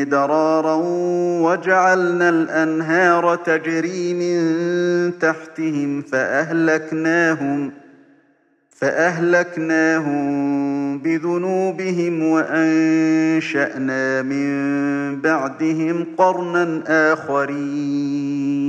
مدرارا وجعلنا الأنهار تجري من تحتهم فأهلكناهم فأهلكناهم بذنوبهم وأنشأنا من بعدهم قرنا آخرين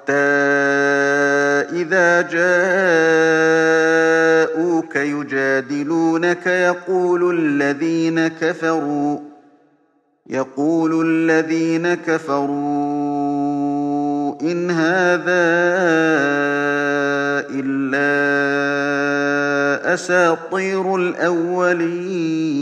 إذا جاءوك يجادلونك يقول الذين كفروا يقول الذين كفروا إن هذا إلا أساطير الأولين.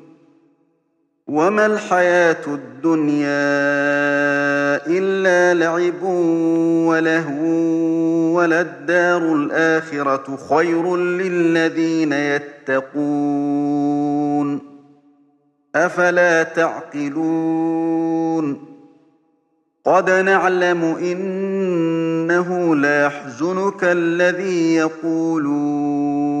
وما الحياة الدنيا إلا لعب ولهو وللدار الآخرة خير للذين يتقون. أفلا تعقلون؟ قد نعلم إنه ليحزنك الذي يقولون.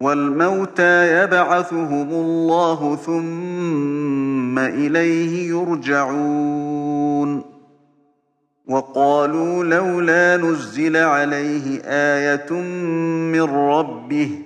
والموتى يبعثهم الله ثم إليه يرجعون. وقالوا لولا نزل عليه آية من ربه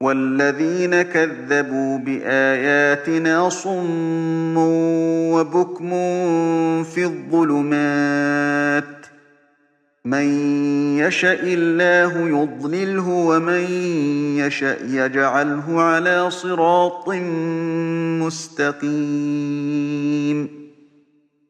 والذين كذبوا بآياتنا صم وبكم في الظلمات. من يشاء الله يضلله ومن يشاء يجعله على صراط مستقيم.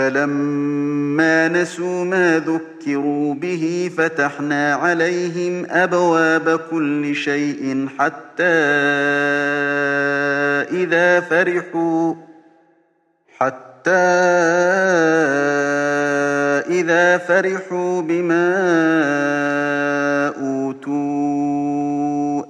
فلما نسوا ما ذكروا به فتحنا عليهم أبواب كل شيء حتى إذا فرحوا حتى إذا فرحوا بما أوتوا.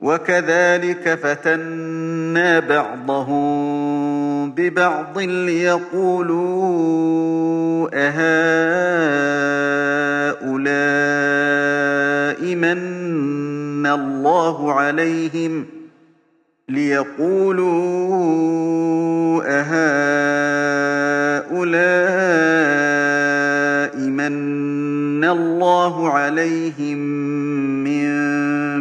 وكذلك فتنا بعضهم ببعض ليقولوا أهؤلاء من الله عليهم ليقولوا أهؤلاء من الله عليهم من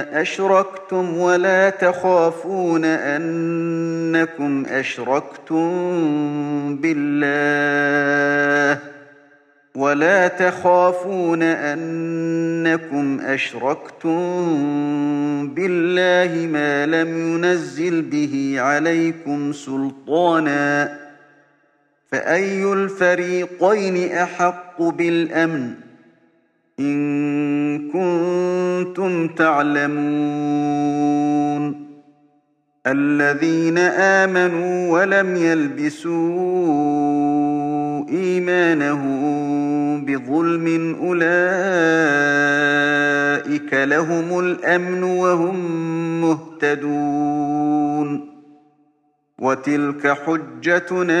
أشركتم ولا تخافون أنكم أشركتم بالله ولا تخافون أنكم أشركتم بالله ما لم ينزل به عليكم سلطانا فأي الفريقين أحق بالأمن إن كنتم تعلمون الذين آمنوا ولم يلبسوا إيمانهم بظلم أولئك لهم الأمن وهم مهتدون وتلك حجتنا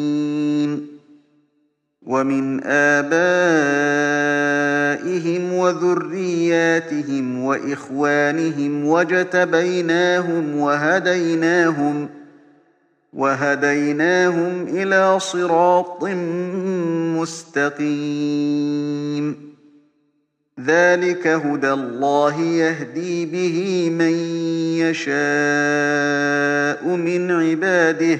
ومن آبائهم وذرياتهم وإخوانهم وجتبيناهم وهديناهم وهديناهم إلى صراط مستقيم. ذلك هدى الله يهدي به من يشاء من عباده.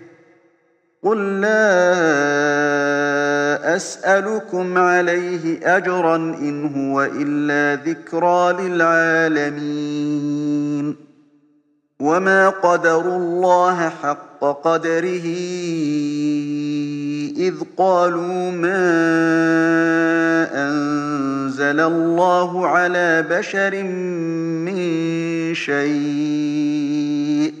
قل لا أسألكم عليه أجرا إن هو إلا ذكرى للعالمين وما قدروا الله حق قدره إذ قالوا ما أنزل الله على بشر من شيء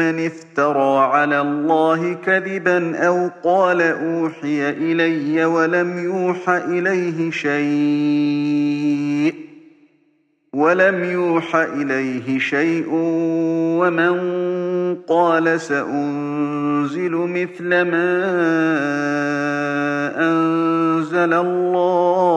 افترى على الله كذبا أو قال أوحي إلي ولم يوح إليه شيء ولم يوح إليه شيء ومن قال سأنزل مثل ما أنزل الله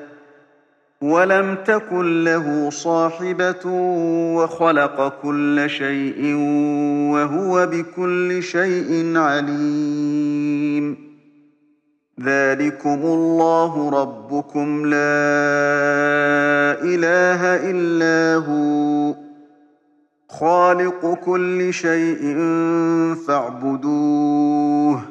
ولم تكن له صاحبة وخلق كل شيء وهو بكل شيء عليم. ذلكم الله ربكم. لا إله إلا هو. خالق كل شيء فاعبدوه.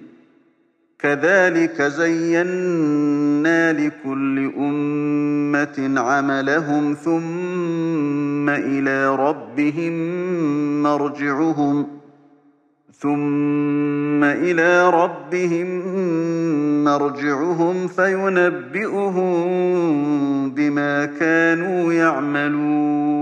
كذلك زينا لكل أمة عملهم ثم إلى ربهم مرجعهم ثم إلى ربهم مرجعهم فينبئهم بما كانوا يعملون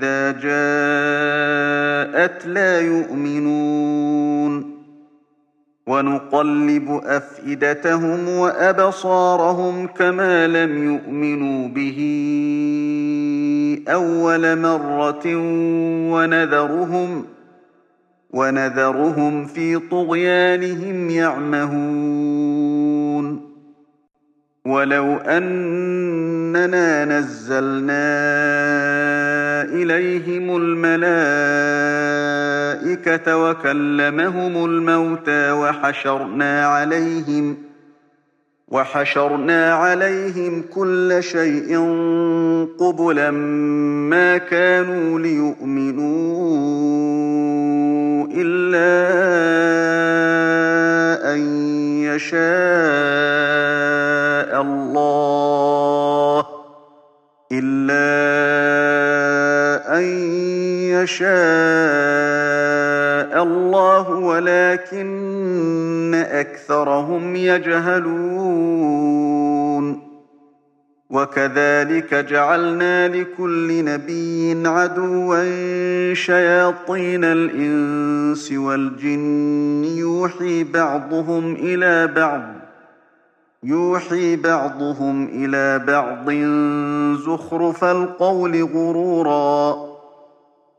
إذا جاءت لا يؤمنون ونقلب أفئدتهم وأبصارهم كما لم يؤمنوا به أول مرة ونذرهم ونذرهم في طغيانهم يعمهون. ولو أننا نزلنا إليهم الملائكة وكلمهم الموتى وحشرنا عليهم وحشرنا عليهم كل شيء قبلا ما كانوا ليؤمنوا إلا أن يشاء الله إلا أن يشاء الله ولكن أكثرهم يجهلون وكذلك جعلنا لكل نبي عدوا شياطين الإنس والجن يوحي بعضهم إلى بعض يوحي بعضهم إلى بعض زخرف القول غرورا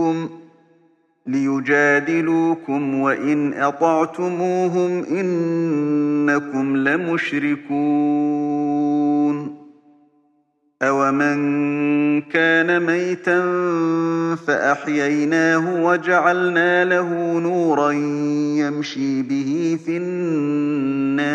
ليجادلوكم ليجادلوكم وإن أطعتموهم إنكم لمشركون أومن كان ميتا فأحييناه وجعلنا له نورا يمشي به في الناس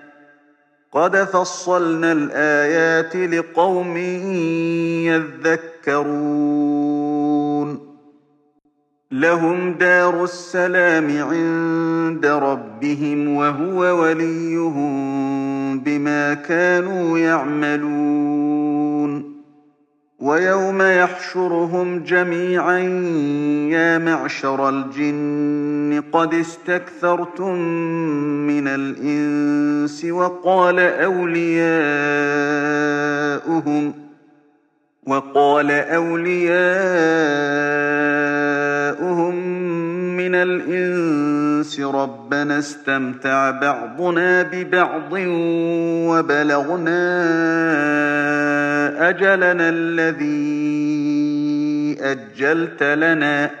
قد فصلنا الآيات لقوم يذكرون. لهم دار السلام عند ربهم وهو وليهم بما كانوا يعملون. ويوم يحشرهم جميعا يا معشر الجن قد استكثرتم من الإنس وقال أولياؤهم وقال أولياؤهم من الإنس ربنا استمتع بعضنا ببعض وبلغنا أجلنا الذي أجلت لنا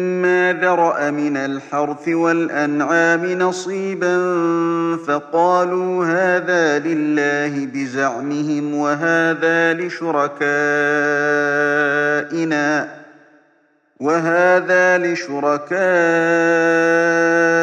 ذرأ من الحرث والأنعام نصيبا فقالوا هذا لله بزعمهم وهذا لشركائنا وهذا لشركائنا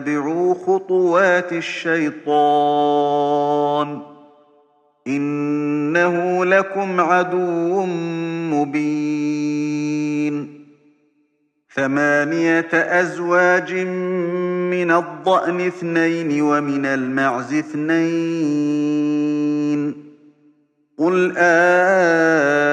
تتبعوا خطوات الشيطان إنه لكم عدو مبين ثمانية أزواج من الضأن اثنين ومن المعز اثنين قل آه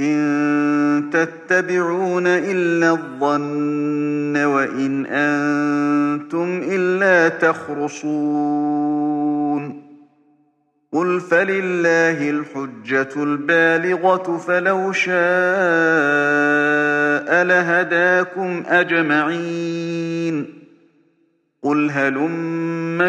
إن تتبعون إلا الظن وإن أنتم إلا تخرصون. قل فلله الحجة البالغة فلو شاء لهداكم أجمعين. قل هلم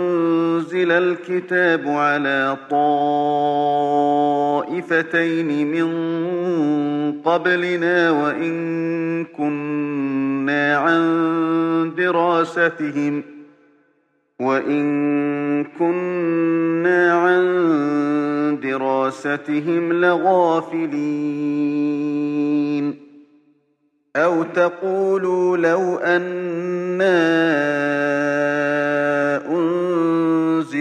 أنزل الكتاب على طائفتين من قبلنا وإن كنا عن دراستهم وإن كنا عن دراستهم لغافلين أو تقولوا لو أنا